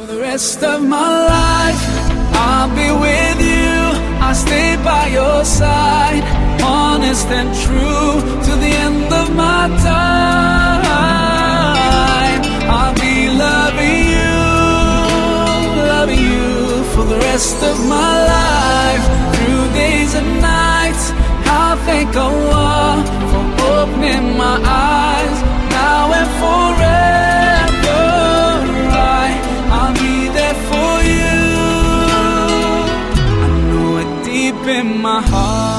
For the rest of my life, I'll be with you. I'll stay by your side, honest and true to the end of my time. I'll be loving you, loving you for the rest of my life, open my heart.